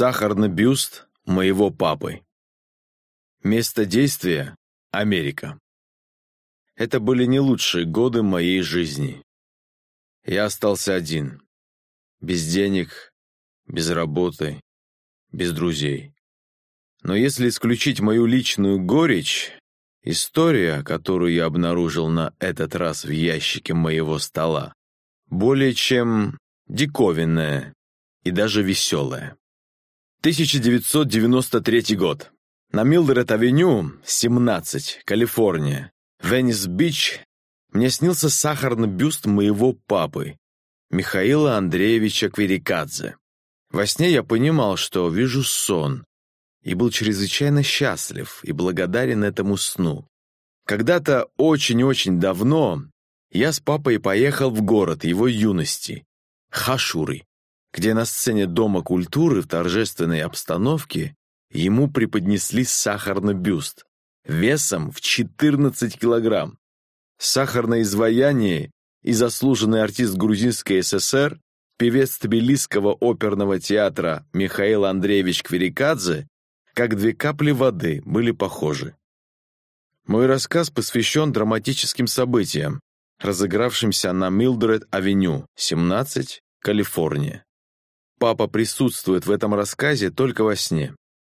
Сахарный бюст моего папы. Место действия — Америка. Это были не лучшие годы моей жизни. Я остался один. Без денег, без работы, без друзей. Но если исключить мою личную горечь, история, которую я обнаружил на этот раз в ящике моего стола, более чем диковинная и даже веселая. 1993 год. На Милдред-авеню, 17, Калифорния, Веннис-Бич, мне снился сахарный бюст моего папы, Михаила Андреевича Кверикадзе. Во сне я понимал, что вижу сон, и был чрезвычайно счастлив и благодарен этому сну. Когда-то очень-очень давно я с папой поехал в город его юности, Хашуры, где на сцене Дома культуры в торжественной обстановке ему преподнесли сахарный бюст весом в 14 килограмм. Сахарное изваяние и заслуженный артист Грузинской ССР, певец Тбилисского оперного театра Михаил Андреевич Кверикадзе, как две капли воды, были похожи. Мой рассказ посвящен драматическим событиям, разыгравшимся на Милдред-авеню, 17, Калифорния. Папа присутствует в этом рассказе только во сне.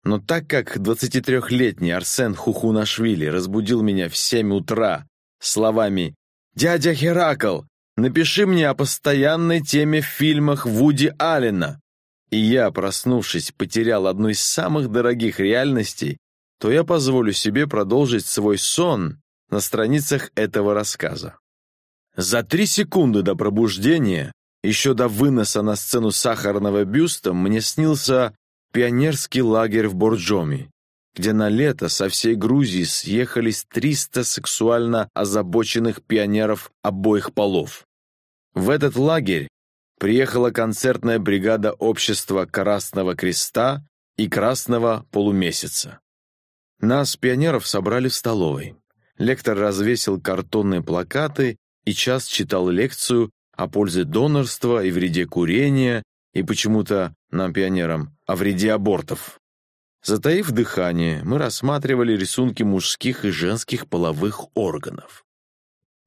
Но так как 23-летний Арсен Хухунашвили разбудил меня в 7 утра словами «Дядя Херакл, напиши мне о постоянной теме в фильмах Вуди Аллена», и я, проснувшись, потерял одну из самых дорогих реальностей, то я позволю себе продолжить свой сон на страницах этого рассказа. За три секунды до пробуждения, еще до выноса на сцену сахарного бюста, мне снился пионерский лагерь в Борджоме, где на лето со всей Грузии съехались 300 сексуально озабоченных пионеров обоих полов. В этот лагерь приехала концертная бригада общества Красного Креста и Красного Полумесяца. Нас, пионеров, собрали в столовой. Лектор развесил картонные плакаты и час читал лекцию о пользе донорства и вреде курения, и почему-то нам, пионерам, о вреде абортов. Затаив дыхание, мы рассматривали рисунки мужских и женских половых органов.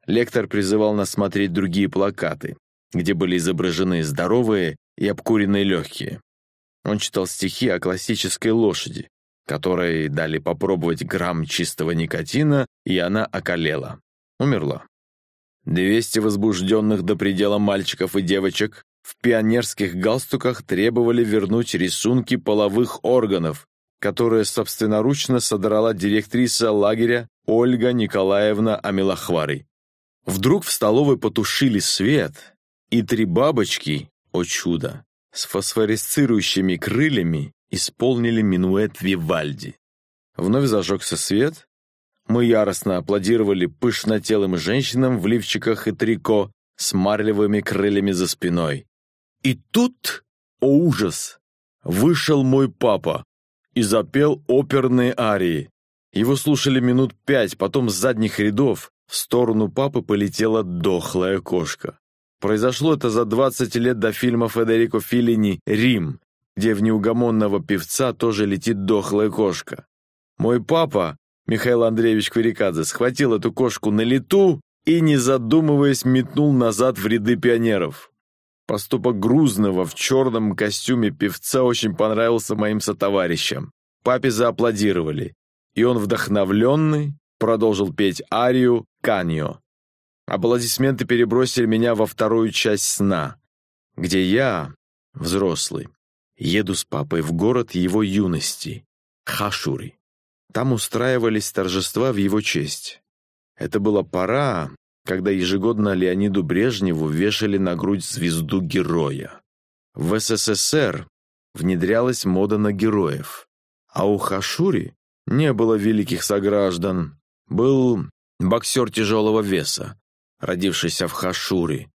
Лектор призывал нас смотреть другие плакаты, где были изображены здоровые и обкуренные легкие. Он читал стихи о классической лошади, которой дали попробовать грамм чистого никотина, и она околела. Умерла. Двести возбужденных до предела мальчиков и девочек в пионерских галстуках требовали вернуть рисунки половых органов, которые собственноручно содрала директриса лагеря Ольга Николаевна Амилахварой. Вдруг в столовой потушили свет, и три бабочки, о чудо, с фосфоресцирующими крыльями исполнили минуэт Вивальди. Вновь зажегся свет, мы яростно аплодировали пышнотелым женщинам в лифчиках и трико с марлевыми крыльями за спиной. И тут, о ужас, вышел мой папа и запел оперные арии. Его слушали минут пять, потом с задних рядов в сторону папы полетела дохлая кошка. Произошло это за 20 лет до фильма Федерико Филлини «Рим», где в неугомонного певца тоже летит дохлая кошка. Мой папа Михаил Андреевич Кверикадзе схватил эту кошку на лету и, не задумываясь, метнул назад в ряды пионеров. Поступок грузного в черном костюме певца очень понравился моим сотоварищам. Папе зааплодировали, и он, вдохновленный, продолжил петь арию «Каньо». Аплодисменты перебросили меня во вторую часть сна, где я, взрослый, еду с папой в город его юности, Хашури. Там устраивались торжества в его честь. Это была пора, когда ежегодно Леониду Брежневу вешали на грудь звезду героя. В СССР внедрялась мода на героев, а у Хашури не было великих сограждан. Был боксер тяжелого веса, родившийся в Хашуре,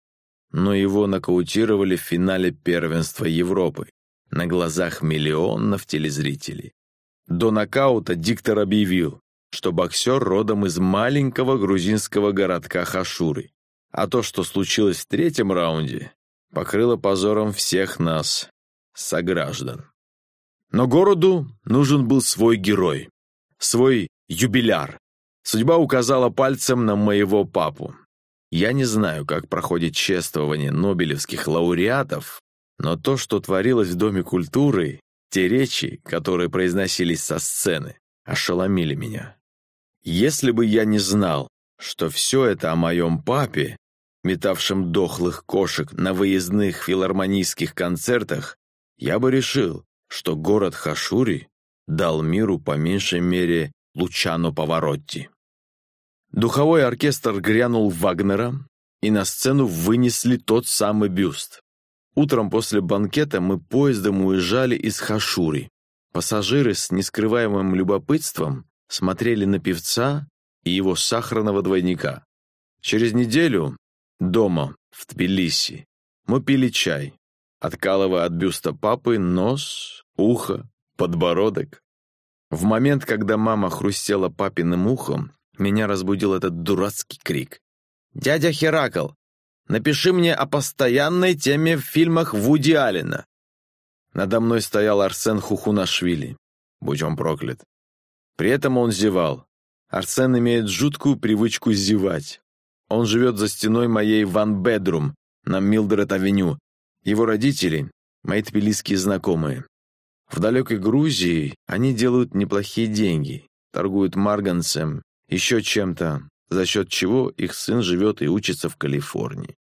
но его нокаутировали в финале первенства Европы на глазах миллионов телезрителей. До нокаута диктор объявил, что боксер родом из маленького грузинского городка Хашуры, а то, что случилось в третьем раунде, покрыло позором всех нас, сограждан. Но городу нужен был свой герой, свой юбиляр. Судьба указала пальцем на моего папу. Я не знаю, как проходит чествование нобелевских лауреатов, но то, что творилось в Доме культуры, те речи, которые произносились со сцены, ошеломили меня. Если бы я не знал, что все это о моем папе, метавшем дохлых кошек на выездных филармонийских концертах, я бы решил, что город Хашури дал миру по меньшей мере Лучано Поворотти. Духовой оркестр грянул Вагнера, и на сцену вынесли тот самый бюст. Утром после банкета мы поездом уезжали из Хашури. Пассажиры с нескрываемым любопытством смотрели на певца и его сахарного двойника. Через неделю дома, в Тбилиси, мы пили чай, откалывая от бюста папы нос, ухо, подбородок. В момент, когда мама хрустела папиным ухом, меня разбудил этот дурацкий крик. «Дядя Херакл, Напиши мне о постоянной теме в фильмах Вуди Аллена». Надо мной стоял Арсен Хухунашвили. Будь он проклят. При этом он зевал. Арсен имеет жуткую привычку зевать. Он живет за стеной моей ван-бедрум на Милдред-авеню. Его родители — мои тбилисские знакомые. В далекой Грузии они делают неплохие деньги, торгуют марганцем, еще чем-то, за счет чего их сын живет и учится в Калифорнии.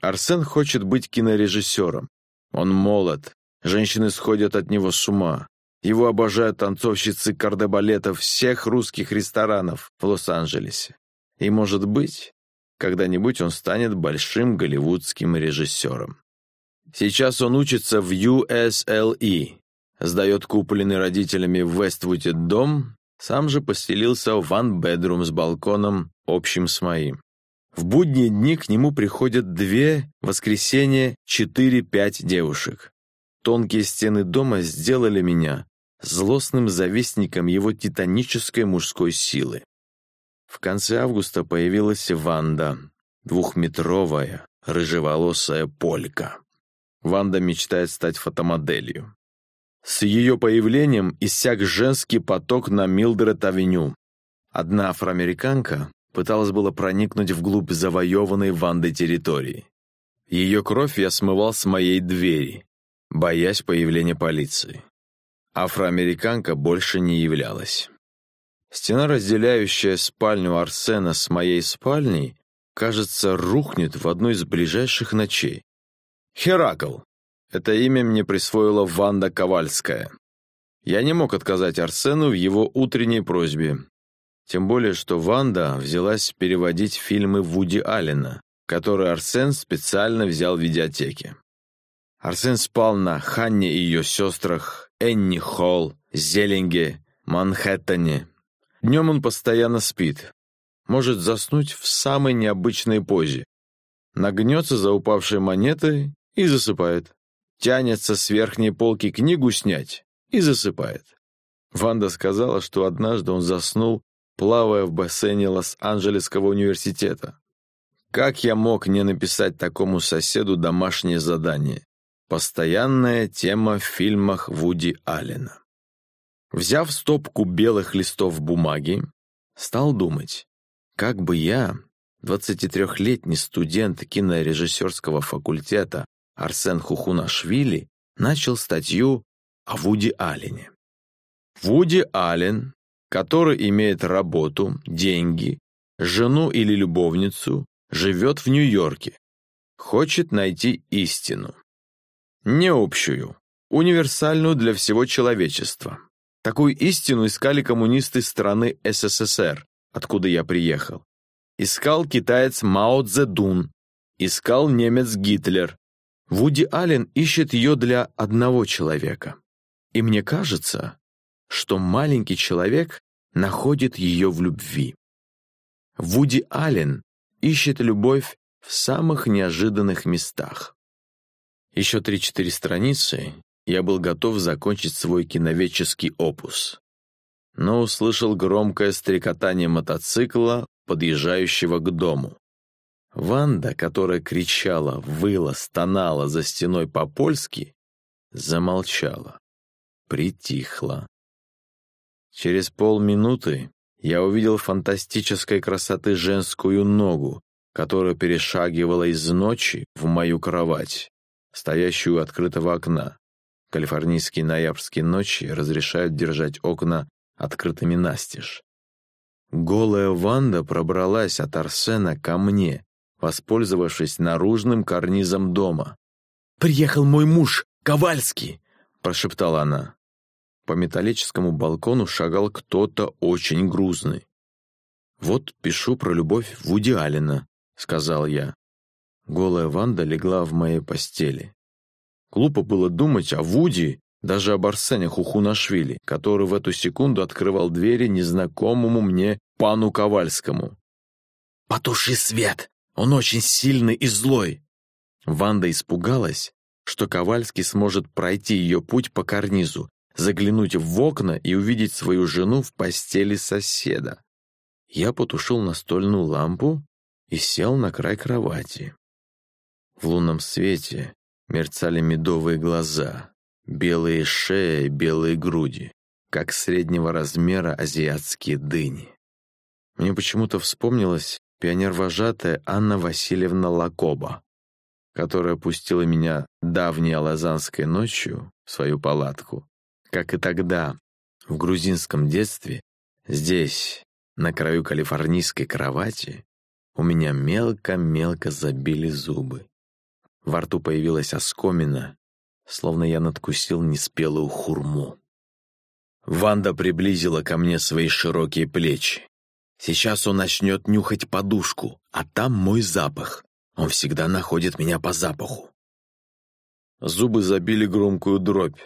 Арсен хочет быть кинорежиссером. Он молод, женщины сходят от него с ума. Его обожают танцовщицы кардебалета всех русских ресторанов в Лос-Анджелесе. И, может быть, когда-нибудь он станет большим голливудским режиссером. Сейчас он учится в USLE, сдает купленный родителями в Вествуде дом сам же поселился в ван-бедрум с балконом, общим с моим. В будние дни к нему приходят две, воскресенье, четыре-пять девушек. Тонкие стены дома сделали меня злостным завистником его титанической мужской силы. В конце августа появилась Ванда, двухметровая, рыжеволосая полька. Ванда мечтает стать фотомоделью. С ее появлением иссяк женский поток на Милдред-авеню. Одна афроамериканка пыталась было проникнуть вглубь завоеванной Вандой территории. Ее кровь я смывал с моей двери, боясь появления полиции. Афроамериканка больше не являлась. Стена, разделяющая спальню Арсена с моей спальней, кажется, рухнет в одну из ближайших ночей. Херакл, это имя мне присвоила Ванда Ковальская. Я не мог отказать Арсену в его утренней просьбе. Тем более, что Ванда взялась переводить фильмы Вуди Аллена, которые Арсен специально взял в видеотеке. Арсен спал на Ханне и ее сестрах, Энни Холл, Зелинге, Манхэттене. Днем он постоянно спит. Может заснуть в самой необычной позе. Нагнется за упавшей монетой и засыпает тянется с верхней полки книгу снять и засыпает. Ванда сказала, что однажды он заснул, плавая в бассейне Лос-Анджелесского университета. Как я мог не написать такому соседу домашнее задание? Постоянная тема в фильмах Вуди Аллена. Взяв стопку белых листов бумаги, стал думать, как бы я, 23-летний студент кинорежиссерского факультета, Арсен Хухунашвили начал статью о Вуди Аллене. Вуди Аллен, который имеет работу, деньги, жену или любовницу, живет в Нью-Йорке, хочет найти истину. Не общую, универсальную для всего человечества. Такую истину искали коммунисты страны СССР, откуда я приехал. Искал китаец Мао Цзэдун, искал немец Гитлер, Вуди Аллен ищет ее для одного человека. И мне кажется, что маленький человек находит ее в любви. Вуди Аллен ищет любовь в самых неожиданных местах. Еще три-четыре страницы я был готов закончить свой киноведческий опус. Но услышал громкое стрекотание мотоцикла, подъезжающего к дому. Ванда, которая кричала, выла, стонала за стеной по-польски, замолчала. притихла. Через полминуты я увидел фантастической красоты женскую ногу, которая перешагивала из ночи в мою кровать, стоящую у открытого окна. Калифорнийские ноябрьские ночи разрешают держать окна открытыми настежь. Голая Ванда пробралась от Арсена ко мне, воспользовавшись наружным карнизом дома. «Приехал мой муж, Ковальский!» — прошептала она. По металлическому балкону шагал кто-то очень грузный. «Вот пишу про любовь Вуди Аллена», — сказал я. Голая Ванда легла в моей постели. Глупо было думать о Вуди, даже об Арсене Хухунашвили, который в эту секунду открывал двери незнакомому мне пану Ковальскому. «Потуши свет! Он очень сильный и злой!» Ванда испугалась, что Ковальский сможет пройти ее путь по карнизу, заглянуть в окна и увидеть свою жену в постели соседа. Я потушил настольную лампу и сел на край кровати. В лунном свете мерцали медовые глаза, белые шеи, белые груди, как среднего размера азиатские дыни. Мне почему-то вспомнилась пионер-вожатая Анна Васильевна Лакоба, которая пустила меня давней алазанской ночью в свою палатку как и тогда, в грузинском детстве, здесь, на краю калифорнийской кровати, у меня мелко-мелко забили зубы. Во рту появилась оскомина, словно я надкусил неспелую хурму. Ванда приблизила ко мне свои широкие плечи. Сейчас он начнет нюхать подушку, а там мой запах. Он всегда находит меня по запаху. Зубы забили громкую дробь.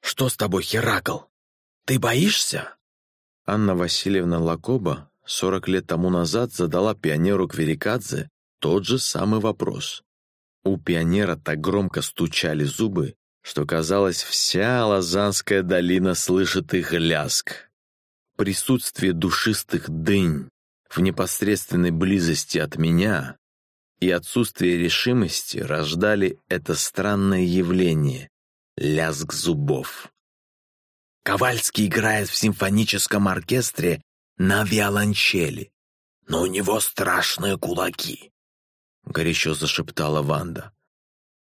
«Что с тобой, Херакл? Ты боишься?» Анна Васильевна Лакоба сорок лет тому назад задала пионеру Кверикадзе тот же самый вопрос. У пионера так громко стучали зубы, что, казалось, вся Лазанская долина слышит их ляск. Присутствие душистых дынь в непосредственной близости от меня и отсутствие решимости рождали это странное явление, лязг зубов. Ковальский играет в симфоническом оркестре на виолончели, но у него страшные кулаки, — горячо зашептала Ванда.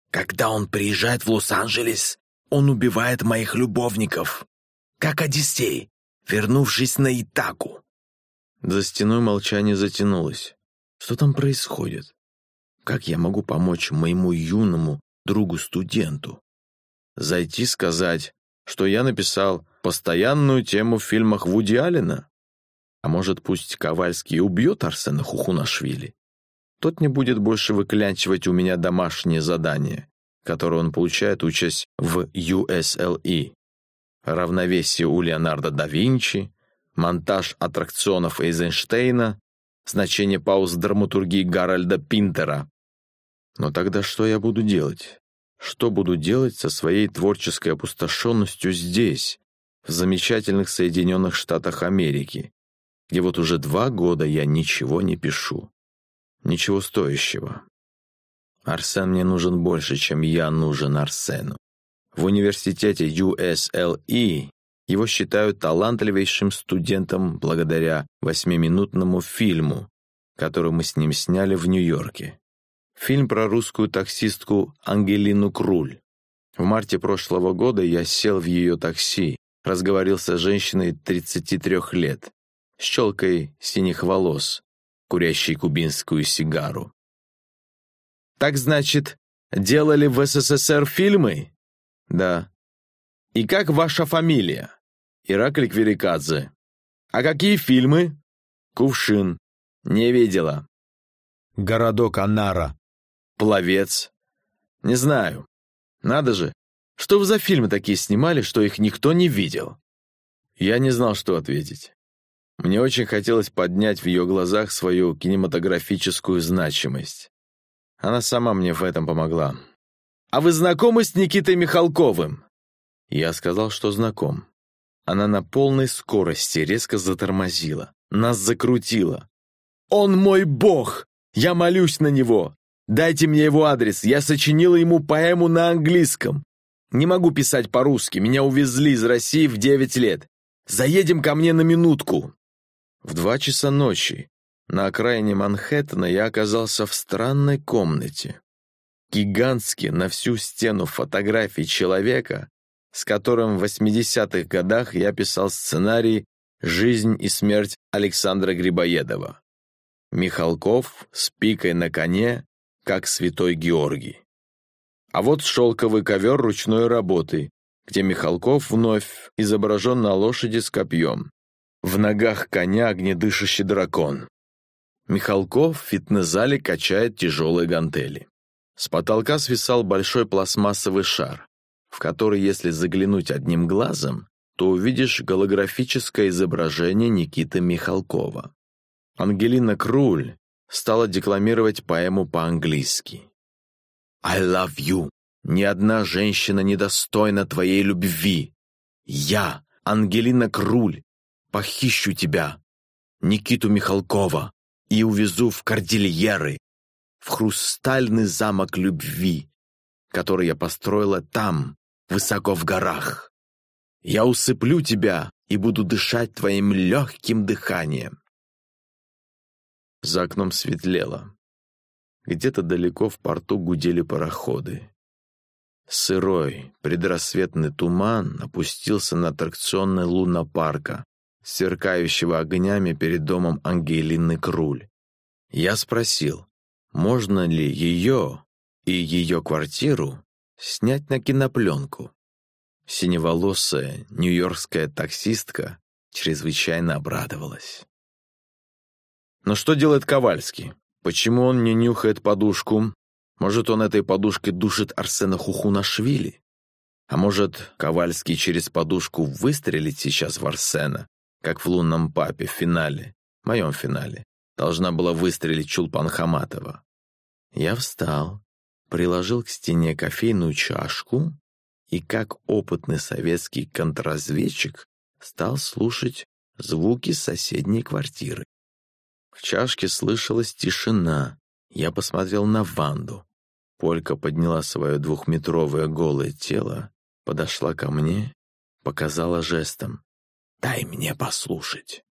Когда он приезжает в Лос-Анджелес, он убивает моих любовников, как Одиссей, вернувшись на Итаку. За стеной молчание затянулось. Что там происходит? Как я могу помочь моему юному другу-студенту? Зайти сказать, что я написал постоянную тему в фильмах Вуди Аллена? А может, пусть Ковальский убьет Арсена Хухунашвили? Тот не будет больше выклянчивать у меня домашние задания, которые он получает, учась в USLE. Равновесие у Леонардо да Винчи, монтаж аттракционов Эйзенштейна, значение пауз драматургии Гарольда Пинтера. Но тогда что я буду делать? Что буду делать со своей творческой опустошенностью здесь, в замечательных Соединенных Штатах Америки, где вот уже два года я ничего не пишу. Ничего стоящего. Арсен мне нужен больше, чем я нужен Арсену. В университете USLE его считают талантливейшим студентом благодаря восьмиминутному фильму, который мы с ним сняли в Нью-Йорке. Фильм про русскую таксистку Ангелину Круль. В марте прошлого года я сел в ее такси, разговорился с женщиной 33 лет, с челкой синих волос, курящей кубинскую сигару. «Так, значит, делали в СССР фильмы?» «Да». «И как ваша фамилия?» «Ираклий Кверикадзе». «А какие фильмы?» «Кувшин». «Не видела». «Городок Анара». Пловец. Не знаю. Надо же. Что вы за фильмы такие снимали, что их никто не видел? Я не знал, что ответить. Мне очень хотелось поднять в ее глазах свою кинематографическую значимость. Она сама мне в этом помогла. «А вы знакомы с Никитой Михалковым?» Я сказал, что знаком. Она на полной скорости резко затормозила. Нас закрутила. «Он мой бог! Я молюсь на него! Дайте мне его адрес, я сочинила ему поэму на английском. Не могу писать по-русски, меня увезли из России в девять лет. Заедем ко мне на минутку». В два часа ночи на окраине Манхэттена я оказался в странной комнате. Гигантский на всю стену фотографий человека, с которым в 80-х годах я писал сценарий «Жизнь и смерть Александра Грибоедова». Михалков с пикой на коне, как святой Георгий. А вот шелковый ковер ручной работы, где Михалков вновь изображен на лошади с копьем. В ногах коня огнедышащий дракон. Михалков в фитнес-зале качает тяжелые гантели. С потолка свисал большой пластмассовый шар, в который, если заглянуть одним глазом, то увидишь голографическое изображение Никиты Михалкова. Ангелина Круль стала декламировать поэму по-английски. «I love you. Ни одна женщина не достойна твоей любви. Я, Ангелина Круль, похищу тебя, Никиту Михалкова, и увезу в Кордильеры, в хрустальный замок любви, который я построила там, высоко в горах. Я усыплю тебя и буду дышать твоим легким дыханием. За окном светлело. Где-то далеко в порту гудели пароходы. Сырой, предрассветный туман опустился на аттракционный лунопарка, сверкающего огнями перед домом Ангелины Круль. Я спросил, можно ли ее и ее квартиру снять на кинопленку. Синеволосая нью-йоркская таксистка чрезвычайно обрадовалась. Но что делает Ковальский? Почему он не нюхает подушку? Может, он этой подушкой душит Арсена Хухунашвили? А может, Ковальский через подушку выстрелит сейчас в Арсена, как в «Лунном папе» в финале, в моем финале, должна была выстрелить Чулпан Хаматова. Я встал, приложил к стене кофейную чашку и, как опытный советский контрразведчик, стал слушать звуки соседней квартиры. В чашке слышалась тишина. Я посмотрел на Ванду. Полька подняла свое двухметровое голое тело, подошла ко мне, показала жестом. «Дай мне послушать».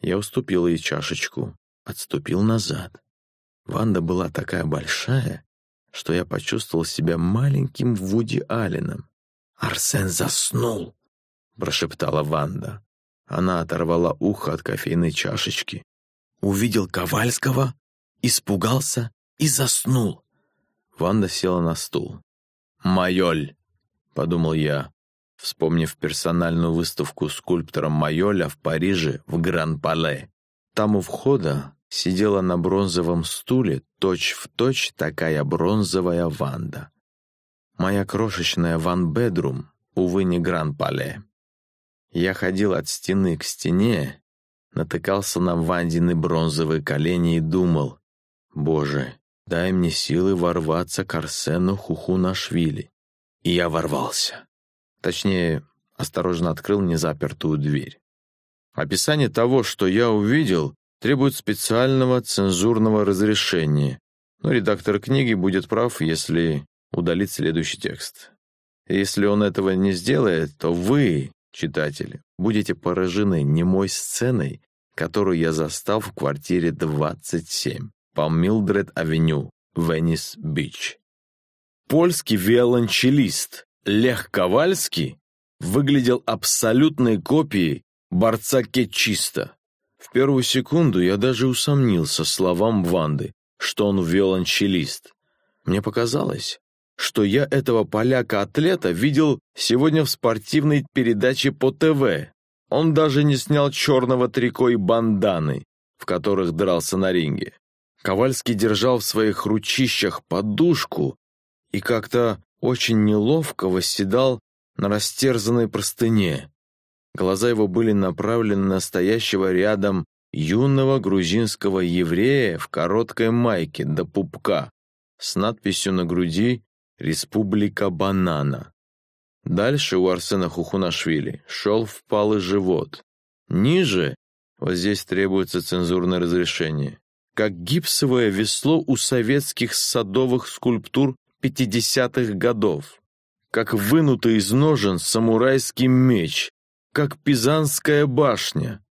Я уступил ей чашечку, отступил назад. Ванда была такая большая, что я почувствовал себя маленьким Вуди Алленом. «Арсен заснул!» — прошептала Ванда. Она оторвала ухо от кофейной чашечки. Увидел Ковальского, испугался и заснул. Ванда села на стул. «Майоль!» — подумал я, вспомнив персональную выставку скульптора Майоля в Париже в Гран-Пале. Там у входа сидела на бронзовом стуле точь-в-точь точь такая бронзовая Ванда. Моя крошечная ван-бедрум, увы, не Гран-Пале. Я ходил от стены к стене, натыкался на Вандины бронзовые колени и думал, «Боже, дай мне силы ворваться к Арсену Хухунашвили». И я ворвался. Точнее, осторожно открыл незапертую дверь. Описание того, что я увидел, требует специального цензурного разрешения, но редактор книги будет прав, если удалит следующий текст. Если он этого не сделает, то вы, читатели, будете поражены немой сценой, которую я застал в квартире 27 по Милдред-авеню, Веннис-Бич. Польский виолончелист Лех Ковальский выглядел абсолютной копией борца Кетчиста. В первую секунду я даже усомнился словам Ванды, что он виолончелист. Мне показалось, что я этого поляка-атлета видел сегодня в спортивной передаче по ТВ. Он даже не снял черного трико и банданы, в которых дрался на ринге. Ковальский держал в своих ручищах подушку и как-то очень неловко восседал на растерзанной простыне. Глаза его были направлены на стоящего рядом юного грузинского еврея в короткой майке до пупка с надписью на груди «Республика банана». Дальше у Арсена Хухунашвили шел впалый живот. Ниже, вот здесь требуется цензурное разрешение, как гипсовое весло у советских садовых скульптур 50-х годов. как вынутый из ножен самурайский меч, как Пизанская башня.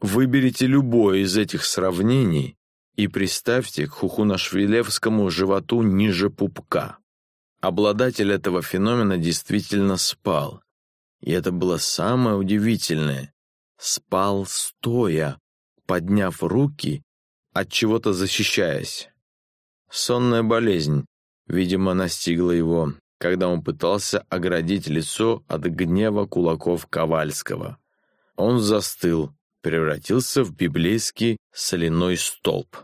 Выберите любое из этих сравнений и приставьте к хухунашвилевскому животу ниже пупка. Обладатель этого феномена действительно спал. И это было самое удивительное. Спал стоя, подняв руки, от чего-то защищаясь. Сонная болезнь, видимо, настигла его, когда он пытался оградить лицо от гнева кулаков Ковальского. Он застыл, превратился в библейский соляной столб.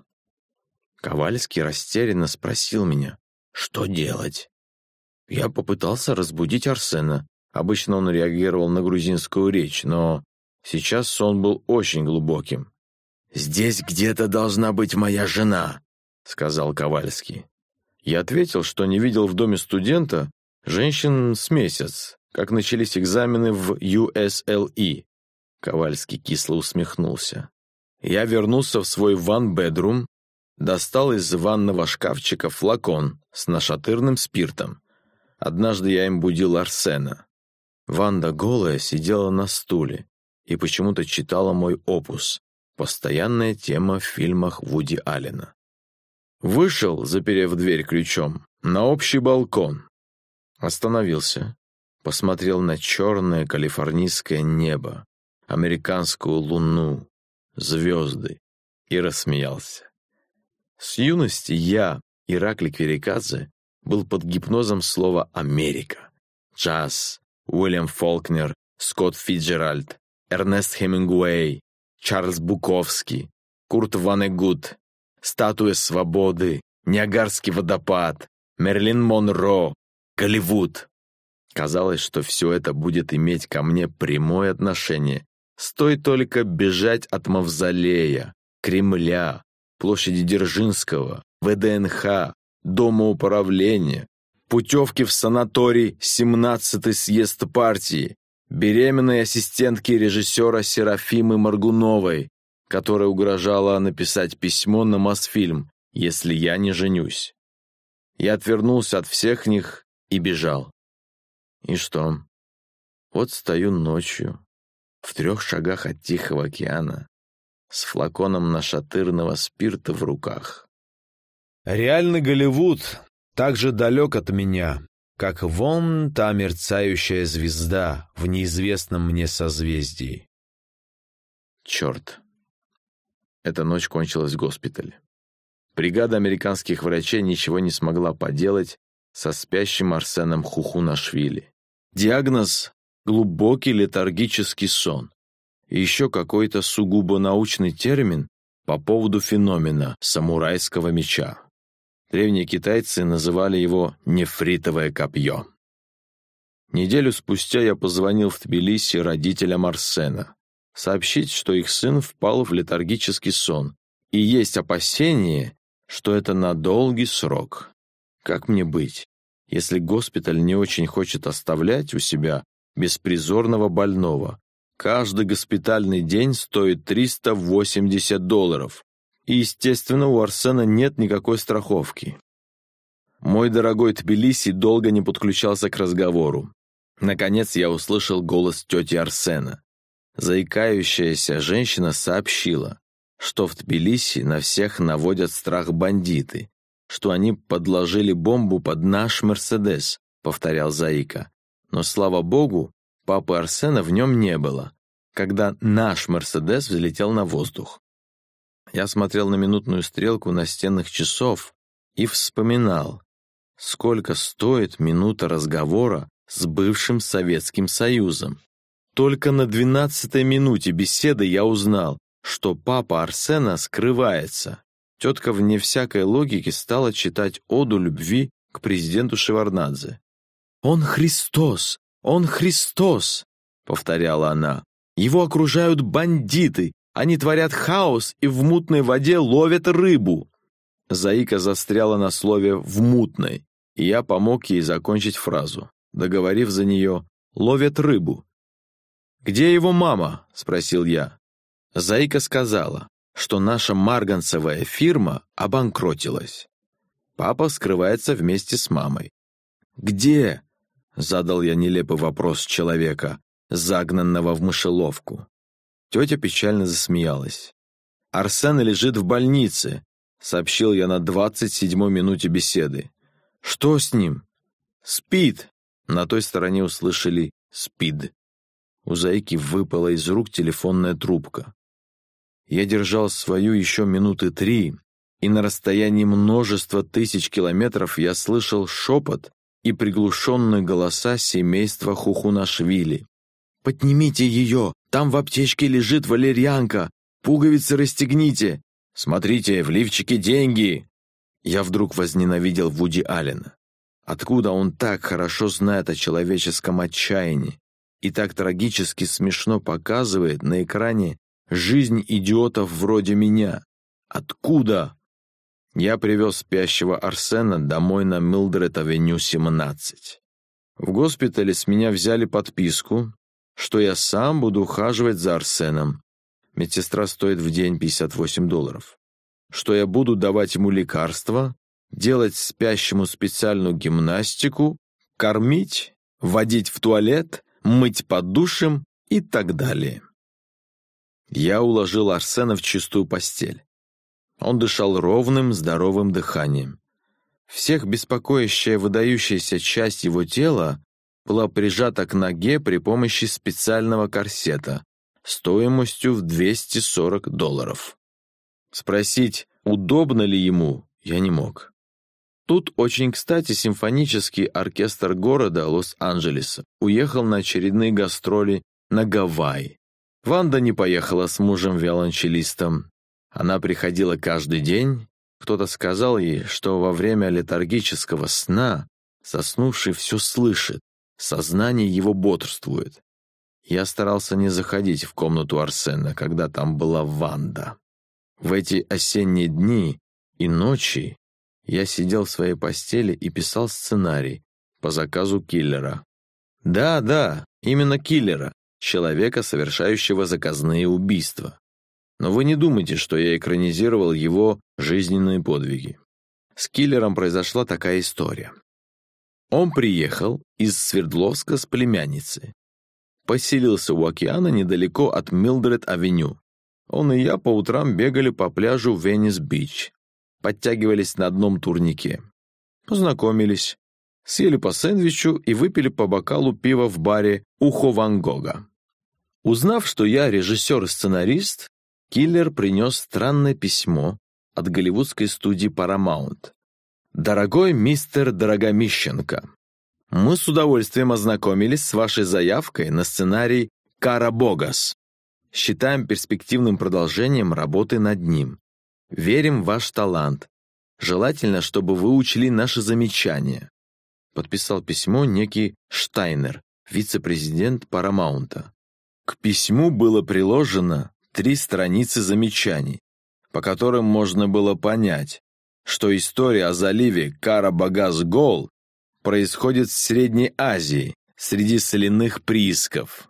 Ковальский растерянно спросил меня, что делать. Я попытался разбудить Арсена. Обычно он реагировал на грузинскую речь, но сейчас сон был очень глубоким. «Здесь где-то должна быть моя жена», — сказал Ковальский. Я ответил, что не видел в доме студента женщин с месяц, как начались экзамены в USLE. Ковальский кисло усмехнулся. Я вернулся в свой ван-бедрум, достал из ванного шкафчика флакон с нашатырным спиртом. Однажды я им будил Арсена. Ванда голая сидела на стуле и почему-то читала мой опус. Постоянная тема в фильмах Вуди Аллена. Вышел, заперев дверь ключом, на общий балкон. Остановился, посмотрел на черное калифорнийское небо, американскую луну, звезды и рассмеялся. С юности я, Ираклий Кверикадзе, был под гипнозом слова «Америка». Джаз, Уильям Фолкнер, Скотт Фиджеральд, Эрнест Хемингуэй, Чарльз Буковский, Курт Ванегут, Статуя свободы, Ниагарский водопад, Мерлин Монро, Голливуд. Казалось, что все это будет иметь ко мне прямое отношение. Стоит только бежать от Мавзолея, Кремля, площади Дзержинского, ВДНХ, Дома управления, путевки в санаторий 17-й съезд партии, беременной ассистентки режиссера Серафимы Маргуновой, которая угрожала написать письмо на Мосфильм, если я не женюсь. Я отвернулся от всех них и бежал. И что? Вот стою ночью, в трех шагах от Тихого океана, с флаконом нашатырного спирта в руках. Реальный Голливуд так же далек от меня, как вон та мерцающая звезда в неизвестном мне созвездии. Черт. Эта ночь кончилась в госпитале. Бригада американских врачей ничего не смогла поделать со спящим Арсеном Хухунашвили. Диагноз – глубокий летаргический сон. И еще какой-то сугубо научный термин по поводу феномена самурайского меча. Древние китайцы называли его «нефритовое копье». Неделю спустя я позвонил в Тбилиси родителям Арсена, сообщить, что их сын впал в летаргический сон, и есть опасение, что это на долгий срок. Как мне быть, если госпиталь не очень хочет оставлять у себя беспризорного больного? Каждый госпитальный день стоит 380 долларов, и, естественно, у Арсена нет никакой страховки. Мой дорогой Тбилиси долго не подключался к разговору. Наконец я услышал голос тети Арсена. Заикающаяся женщина сообщила, что в Тбилиси на всех наводят страх бандиты, что они подложили бомбу под наш «Мерседес», повторял Заика. Но, слава богу, папы Арсена в нем не было, когда наш «Мерседес» взлетел на воздух. Я смотрел на минутную стрелку настенных часов и вспоминал, сколько стоит минута разговора с бывшим Советским Союзом. Только на двенадцатой минуте беседы я узнал, что папа Арсена скрывается. Тетка вне всякой логики стала читать оду любви к президенту Шеварнадзе. «Он Христос! Он Христос!» — повторяла она. «Его окружают бандиты, они творят хаос и в мутной воде ловят рыбу». Заика застряла на слове «в мутной», и я помог ей закончить фразу, договорив за нее «ловят рыбу». «Где его мама?» — спросил я. Заика сказала, что наша марганцевая фирма обанкротилась. Папа скрывается вместе с мамой. «Где?» Задал я нелепый вопрос человека, загнанного в мышеловку. Тетя печально засмеялась. «Арсен лежит в больнице», — сообщил я на двадцать седьмой минуте беседы. «Что с ним?» «Спит!» На той стороне услышали «спид». У Заики выпала из рук телефонная трубка. Я держал свою еще минуты три, и на расстоянии множества тысяч километров я слышал шепот и приглушенные голоса семейства Хухунашвили. «Поднимите ее! Там в аптечке лежит валерьянка! Пуговицы расстегните! Смотрите, в лифчике деньги!» Я вдруг возненавидел Вуди Аллена. Откуда он так хорошо знает о человеческом отчаянии и так трагически смешно показывает на экране жизнь идиотов вроде меня? Откуда? Я привез спящего Арсена домой на Милдред-авеню 17. В госпитале с меня взяли подписку, что я сам буду ухаживать за Арсеном. Медсестра стоит в день 58 долларов. Что я буду давать ему лекарства, делать спящему специальную гимнастику, кормить, водить в туалет, мыть под душем и так далее. Я уложил Арсена в чистую постель. Он дышал ровным, здоровым дыханием. Всех беспокоящая выдающаяся часть его тела была прижата к ноге при помощи специального корсета стоимостью в 240 долларов. Спросить, удобно ли ему, я не мог. Тут очень кстати симфонический оркестр города Лос-Анджелеса уехал на очередные гастроли на Гавайи. Ванда не поехала с мужем-виолончелистом. Она приходила каждый день. Кто-то сказал ей, что во время летаргического сна соснувший все слышит, сознание его бодрствует. Я старался не заходить в комнату Арсена, когда там была Ванда. В эти осенние дни и ночи я сидел в своей постели и писал сценарий по заказу киллера. Да, да, именно киллера, человека, совершающего заказные убийства. Но вы не думайте, что я экранизировал его жизненные подвиги. С киллером произошла такая история. Он приехал из Свердловска с племянницей. Поселился у океана недалеко от Милдред-авеню. Он и я по утрам бегали по пляжу Венес-Бич, подтягивались на одном турнике. Познакомились, съели по сэндвичу и выпили по бокалу пива в баре «Ухо Ван Гога». Узнав, что я режиссер и сценарист, киллер принес странное письмо от голливудской студии Paramount. «Дорогой мистер Дорогомищенко, мы с удовольствием ознакомились с вашей заявкой на сценарий «Карабогас». Считаем перспективным продолжением работы над ним. Верим в ваш талант. Желательно, чтобы вы учли наши замечания. Подписал письмо некий Штайнер, вице-президент Парамаунта. К письму было приложено три страницы замечаний, по которым можно было понять, что история о заливе Карабагаз-Гол происходит в Средней Азии, среди соляных приисков.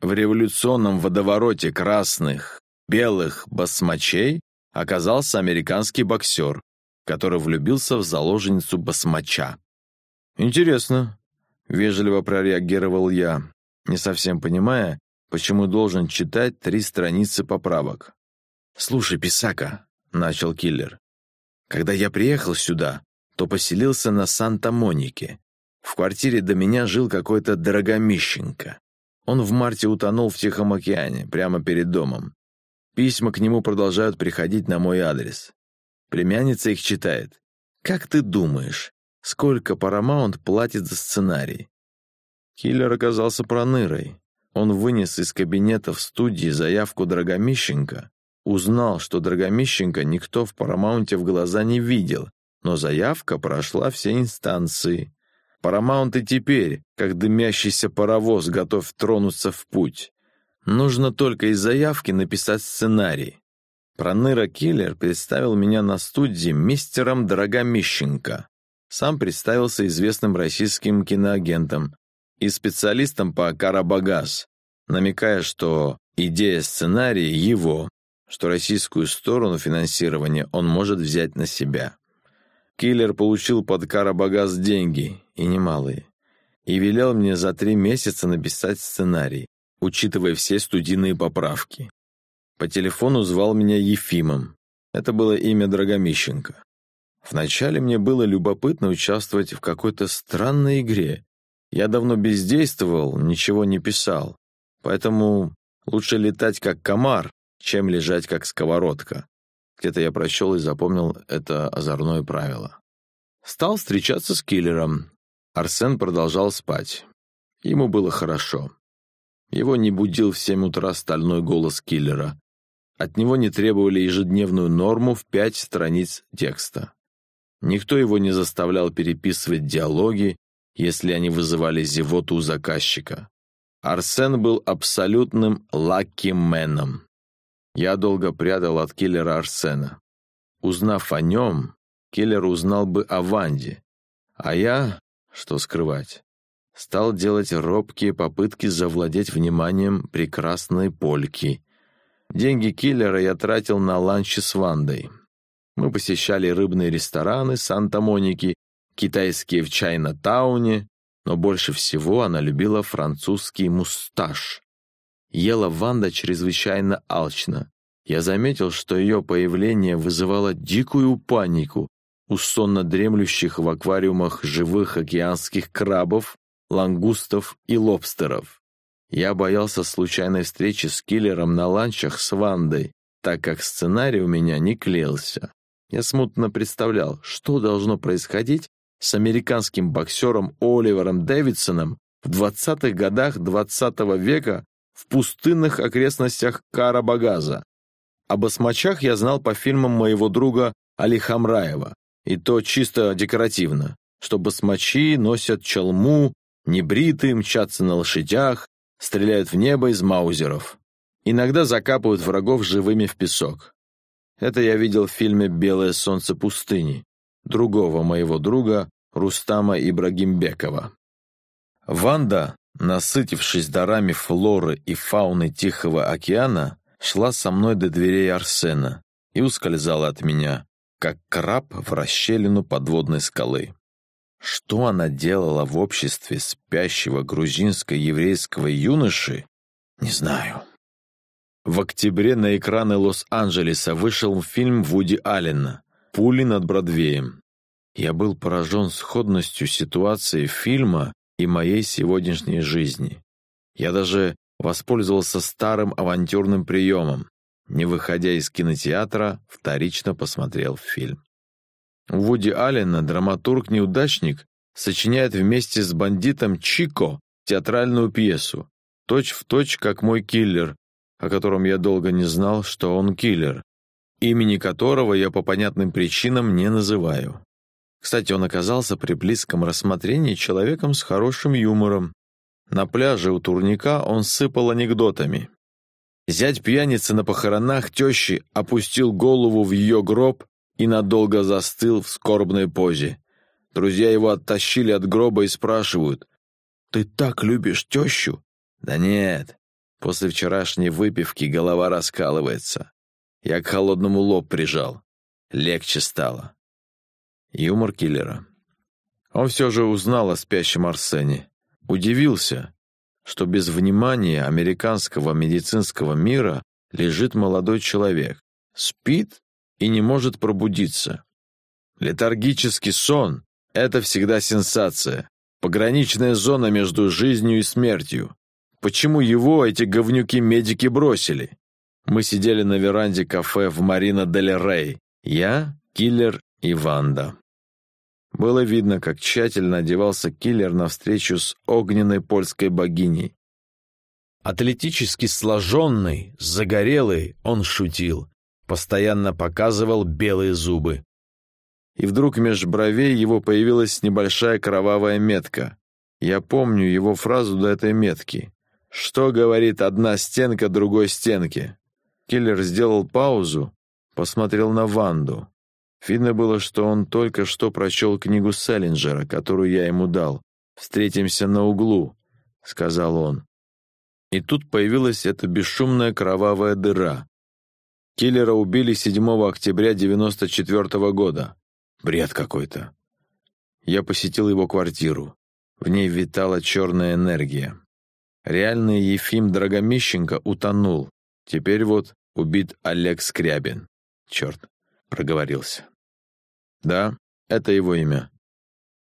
В революционном водовороте красных, белых басмачей оказался американский боксер, который влюбился в заложницу басмача. «Интересно», — вежливо прореагировал я, не совсем понимая, почему должен читать три страницы поправок. «Слушай, Писака», — начал киллер, — «когда я приехал сюда, то поселился на Санта-Монике. В квартире до меня жил какой-то дорогомищенко. Он в марте утонул в Тихом океане, прямо перед домом. Письма к нему продолжают приходить на мой адрес. Племянница их читает. «Как ты думаешь, сколько Paramount платит за сценарий?» Киллер оказался пронырой. Он вынес из кабинета в студии заявку Драгомищенко, узнал, что Драгомищенко никто в Парамаунте в глаза не видел, но заявка прошла все инстанции. Парамаунт и теперь, как дымящийся паровоз, готов тронуться в путь. Нужно только из заявки написать сценарий. Проныра Киллер представил меня на студии мистером Драгомищенко. Сам представился известным российским киноагентом и специалистом по Карабагаз, намекая, что идея сценария его, что российскую сторону финансирования он может взять на себя. Киллер получил под Карабагаз деньги, и немалые. и велел мне за три месяца написать сценарий, учитывая все студийные поправки. По телефону звал меня Ефимом. Это было имя Драгомищенко. Вначале мне было любопытно участвовать в какой-то странной игре. Я давно бездействовал, ничего не писал. Поэтому лучше летать как комар, чем лежать как сковородка. Где-то я прочел и запомнил это озорное правило. Стал встречаться с киллером. Арсен продолжал спать. Ему было хорошо. Его не будил в семь утра стальной голос киллера. От него не требовали ежедневную норму в пять страниц текста. Никто его не заставлял переписывать диалоги, если они вызывали зевоту у заказчика. Арсен был абсолютным лаки-меном. Я долго прятал от киллера Арсена. Узнав о нем, киллер узнал бы о Ванде. А я, что скрывать, стал делать робкие попытки завладеть вниманием прекрасной польки. Деньги киллера я тратил на ланчи с Вандой. Мы посещали рыбные рестораны Санта-Моники, китайские в Чайна-тауне, но больше всего она любила французский мусташ. Ела Ванда чрезвычайно алчно. Я заметил, что ее появление вызывало дикую панику у сонно дремлющих в аквариумах живых океанских крабов, лангустов и лобстеров. Я боялся случайной встречи с киллером на ланчах с Вандой, так как сценарий у меня не клеился. Я смутно представлял, что должно происходить с американским боксером Оливером Дэвидсоном в 20-х годах 20 -го века в пустынных окрестностях Карабагаза. О басмачах я знал по фильмам моего друга Али Хамраева, и то чисто декоративно, что басмачи носят челму, небритые, мчатся на лошадях, стреляют в небо из маузеров. Иногда закапывают врагов живыми в песок. Это я видел в фильме «Белое солнце пустыни» другого моего друга Рустама Ибрагимбекова. Ванда насытившись дарами флоры и фауны Тихого океана, шла со мной до дверей Арсена и ускользала от меня, как краб в расщелину подводной скалы. Что она делала в обществе спящего грузинско-еврейского юноши, не знаю. В октябре на экраны Лос-Анджелеса вышел фильм Вуди Аллена «Пули над Бродвеем». Я был поражен сходностью ситуации фильма и моей сегодняшней жизни. Я даже воспользовался старым авантюрным приемом. Не выходя из кинотеатра, вторично посмотрел фильм. Вуди Аллена драматург-неудачник сочиняет вместе с бандитом Чико театральную пьесу, точь в точь, как мой киллер, о котором я долго не знал, что он киллер, имени которого я по понятным причинам не называю. Кстати, он оказался при близком рассмотрении человеком с хорошим юмором. На пляже у турника он сыпал анекдотами. Зять пьяницы на похоронах тещи опустил голову в ее гроб и надолго застыл в скорбной позе. Друзья его оттащили от гроба и спрашивают, «Ты так любишь тещу?» «Да нет, после вчерашней выпивки голова раскалывается. Я к холодному лоб прижал. Легче стало. Юмор киллера. Он все же узнал о спящем Арсене. Удивился, что без внимания американского медицинского мира лежит молодой человек. Спит и не может пробудиться. Летаргический сон — это всегда сенсация. Пограничная зона между жизнью и смертью. Почему его эти говнюки-медики бросили? Мы сидели на веранде кафе в Марина Дель Рей. Я, киллер и Ванда. Было видно, как тщательно одевался киллер на встречу с огненной польской богиней. Атлетически сложенный, загорелый, он шутил, постоянно показывал белые зубы. И вдруг меж бровей его появилась небольшая кровавая метка. Я помню его фразу до этой метки. «Что говорит одна стенка другой стенке?» Киллер сделал паузу, посмотрел на Ванду. Видно было, что он только что прочел книгу Селлинджера, которую я ему дал. «Встретимся на углу», — сказал он. И тут появилась эта бесшумная кровавая дыра. Киллера убили 7 октября 94 -го года. Бред какой-то. Я посетил его квартиру. В ней витала черная энергия. Реальный Ефим Драгомищенко утонул. Теперь вот убит Олег Скрябин. Черт, проговорился. Да, это его имя.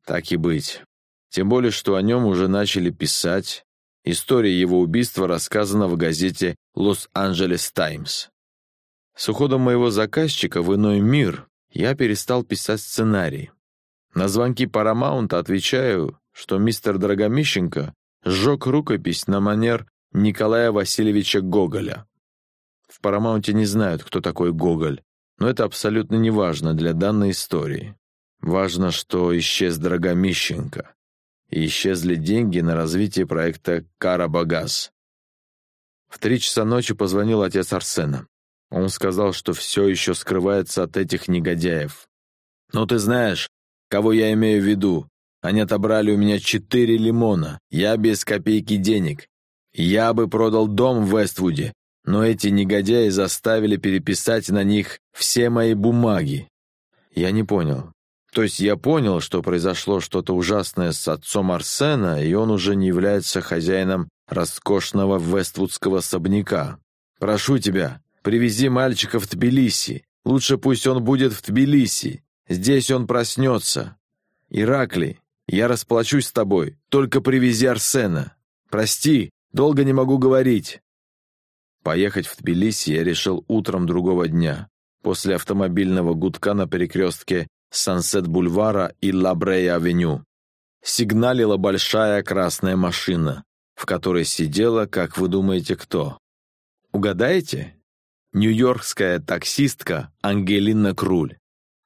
Так и быть. Тем более, что о нем уже начали писать. История его убийства рассказана в газете «Лос-Анджелес Таймс». С уходом моего заказчика в иной мир я перестал писать сценарий. На звонки Парамаунта отвечаю, что мистер Драгомищенко сжег рукопись на манер Николая Васильевича Гоголя. В Парамаунте не знают, кто такой Гоголь, но это абсолютно не важно для данной истории. Важно, что исчез Драгомищенко. И исчезли деньги на развитие проекта «Карабагаз». В три часа ночи позвонил отец Арсена. Он сказал, что все еще скрывается от этих негодяев. «Ну ты знаешь, кого я имею в виду. Они отобрали у меня четыре лимона. Я без копейки денег. Я бы продал дом в Вествуде, но эти негодяи заставили переписать на них все мои бумаги. Я не понял. То есть я понял, что произошло что-то ужасное с отцом Арсена, и он уже не является хозяином роскошного вествудского особняка. Прошу тебя, привези мальчика в Тбилиси. Лучше пусть он будет в Тбилиси. Здесь он проснется. Ираклий, я расплачусь с тобой, только привези Арсена. Прости, долго не могу говорить. Поехать в Тбилиси я решил утром другого дня, после автомобильного гудка на перекрестке Сансет-бульвара и Лабрея-авеню. Сигналила большая красная машина, в которой сидела, как вы думаете, кто? Угадаете? Нью-Йоркская таксистка Ангелина Круль.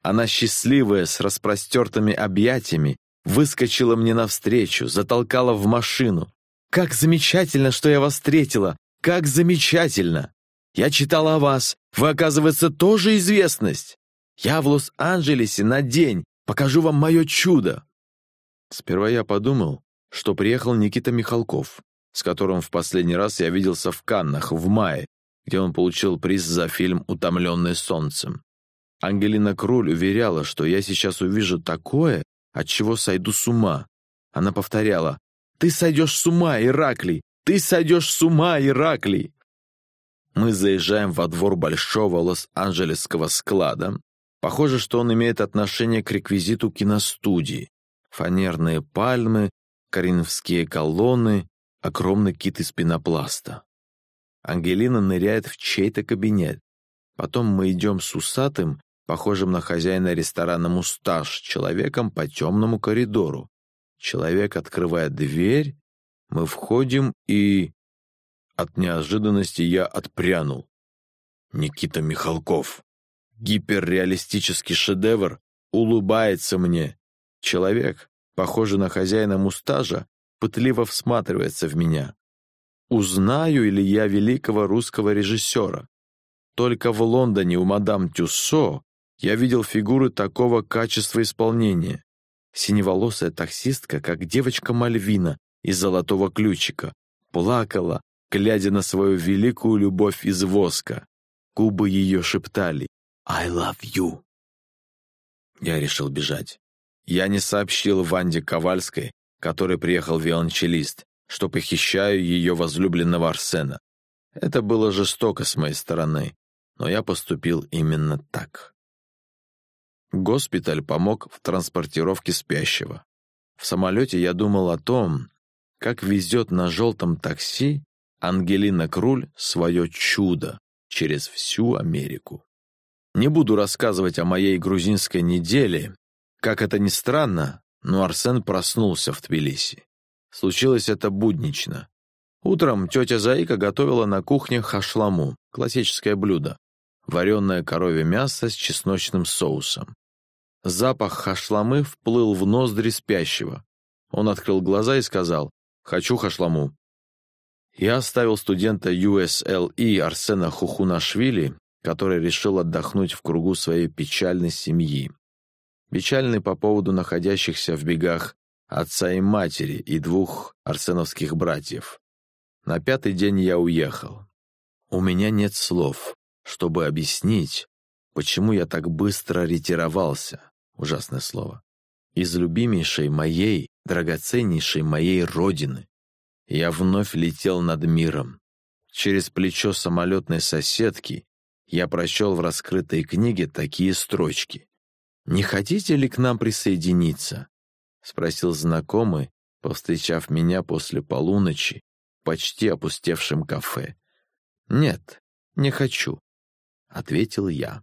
Она счастливая, с распростертыми объятиями, выскочила мне навстречу, затолкала в машину. «Как замечательно, что я вас встретила! Как замечательно! Я читала о вас. Вы, оказывается, тоже известность. Я в Лос-Анджелесе на день. Покажу вам мое чудо». Сперва я подумал, что приехал Никита Михалков, с которым в последний раз я виделся в Каннах в мае, где он получил приз за фильм «Утомленный солнцем». Ангелина Круль уверяла, что я сейчас увижу такое, от чего сойду с ума. Она повторяла «Ты сойдешь с ума, Ираклий! Ты сойдешь с ума, Ираклий!» Мы заезжаем во двор большого лос-анджелесского склада. Похоже, что он имеет отношение к реквизиту киностудии. Фанерные пальмы, коринфские колонны, огромный кит из пенопласта. Ангелина ныряет в чей-то кабинет. Потом мы идем с усатым, похожим на хозяина ресторана «Мусташ», человеком по темному коридору. Человек открывает дверь, мы входим и... От неожиданности я отпрянул. Никита Михалков. Гиперреалистический шедевр улыбается мне. Человек, похожий на хозяина мустажа, пытливо всматривается в меня. Узнаю ли я великого русского режиссера? Только в Лондоне у мадам Тюссо я видел фигуры такого качества исполнения. Синеволосая таксистка, как девочка Мальвина, из золотого ключика, плакала, глядя на свою великую любовь из воска. Губы ее шептали «I love you». Я решил бежать. Я не сообщил Ванде Ковальской, который приехал виолончелист, что похищаю ее возлюбленного Арсена. Это было жестоко с моей стороны, но я поступил именно так. Госпиталь помог в транспортировке спящего. В самолете я думал о том, как везет на желтом такси Ангелина Круль свое чудо через всю Америку. Не буду рассказывать о моей грузинской неделе. Как это ни странно, но Арсен проснулся в Тбилиси. Случилось это буднично. Утром тетя Заика готовила на кухне хашламу, классическое блюдо, вареное коровье мясо с чесночным соусом. Запах хашламы вплыл в ноздри спящего. Он открыл глаза и сказал Хочу хашламу». Я оставил студента USLE Арсена Хухунашвили, который решил отдохнуть в кругу своей печальной семьи. Печальный по поводу находящихся в бегах отца и матери и двух арсеновских братьев. На пятый день я уехал. У меня нет слов, чтобы объяснить, почему я так быстро ретировался, ужасное слово, из любимейшей моей драгоценнейшей моей родины. Я вновь летел над миром. Через плечо самолетной соседки я прочел в раскрытой книге такие строчки. «Не хотите ли к нам присоединиться?» — спросил знакомый, повстречав меня после полуночи в почти опустевшем кафе. «Нет, не хочу», — ответил я.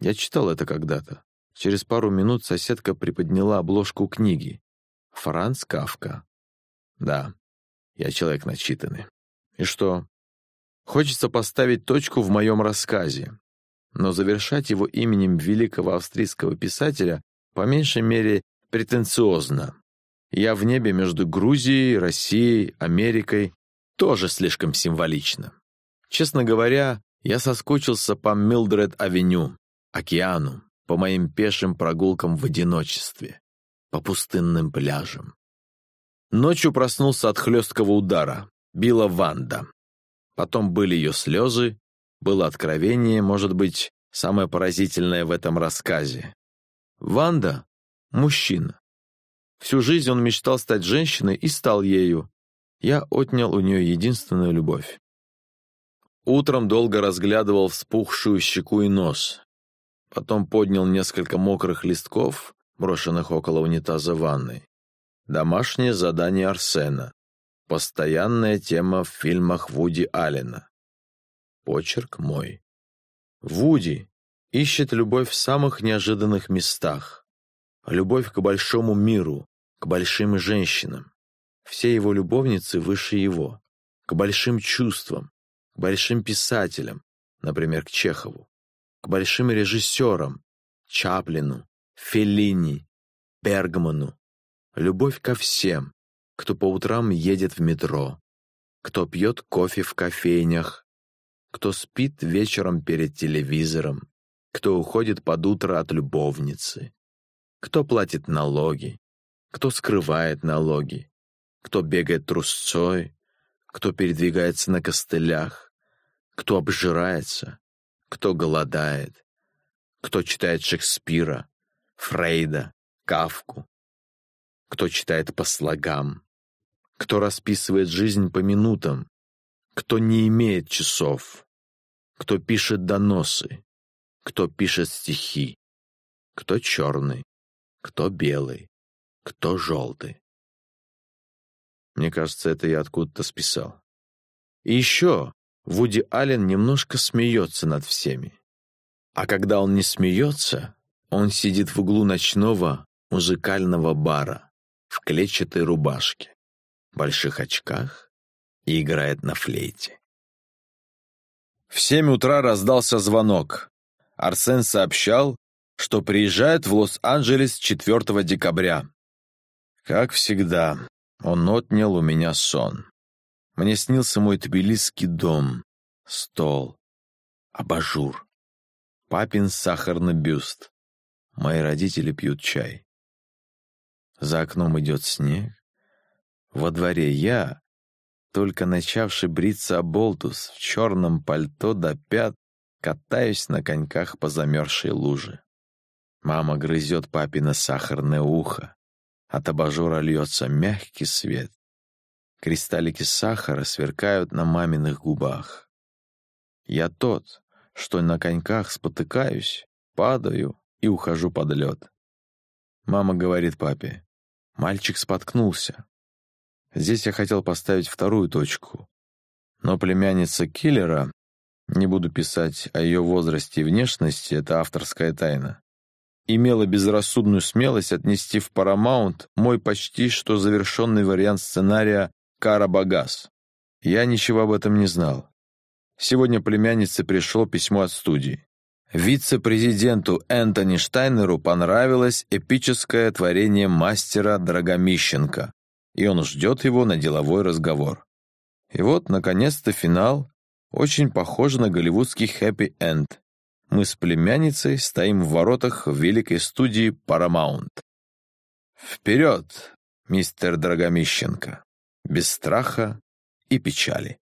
Я читал это когда-то. Через пару минут соседка приподняла обложку книги. Франц Кавка. Да, я человек начитанный. И что? Хочется поставить точку в моем рассказе, но завершать его именем великого австрийского писателя по меньшей мере претенциозно. Я в небе между Грузией, Россией, Америкой тоже слишком символично. Честно говоря, я соскучился по Милдред-авеню, океану, по моим пешим прогулкам в одиночестве, по пустынным пляжам. Ночью проснулся от хлесткого удара. Била Ванда. Потом были ее слезы, было откровение, может быть, самое поразительное в этом рассказе. Ванда — мужчина. Всю жизнь он мечтал стать женщиной и стал ею. Я отнял у нее единственную любовь. Утром долго разглядывал вспухшую щеку и нос. Потом поднял несколько мокрых листков, брошенных около унитаза ванной. Домашнее задание Арсена. Постоянная тема в фильмах Вуди Аллена. Почерк мой. Вуди ищет любовь в самых неожиданных местах. Любовь к большому миру, к большим женщинам. Все его любовницы выше его. К большим чувствам, к большим писателям, например, к Чехову. К большим режиссерам, Чаплину, Феллини, Бергману. Любовь ко всем, кто по утрам едет в метро, кто пьет кофе в кофейнях, кто спит вечером перед телевизором, кто уходит под утро от любовницы, кто платит налоги, кто скрывает налоги, кто бегает трусцой, кто передвигается на костылях, кто обжирается, кто голодает, кто читает Шекспира, Фрейда, Кавку, кто читает по слогам, кто расписывает жизнь по минутам, кто не имеет часов, кто пишет доносы, кто пишет стихи, кто черный, кто белый, кто желтый. Мне кажется, это я откуда-то списал. И еще Вуди Аллен немножко смеется над всеми. А когда он не смеется, он сидит в углу ночного музыкального бара в клетчатой рубашке, больших очках и играет на флейте. В семь утра раздался звонок. Арсен сообщал, что приезжает в Лос-Анджелес 4 декабря. Как всегда, он отнял у меня сон. Мне снился мой тбилисский дом, стол, абажур, папин сахарный бюст. Мои родители пьют чай. За окном идет снег. Во дворе я, только начавший бриться оболтус, в черном пальто до пят, катаюсь на коньках по замерзшей луже. Мама грызет папина сахарное ухо. От абажура льется мягкий свет. Кристаллики сахара сверкают на маминых губах. Я тот, что на коньках спотыкаюсь, падаю и ухожу под лед. Мама говорит папе, Мальчик споткнулся. Здесь я хотел поставить вторую точку. Но племянница киллера, не буду писать о ее возрасте и внешности, это авторская тайна, имела безрассудную смелость отнести в Paramount мой почти что завершенный вариант сценария «Карабагас». Я ничего об этом не знал. Сегодня племяннице пришло письмо от студии. Вице-президенту Энтони Штайнеру понравилось эпическое творение мастера Драгомищенко, и он ждет его на деловой разговор. И вот, наконец-то, финал, очень похож на голливудский хэппи-энд. Мы с племянницей стоим в воротах великой студии Paramount. Вперед, мистер Драгомищенко, без страха и печали.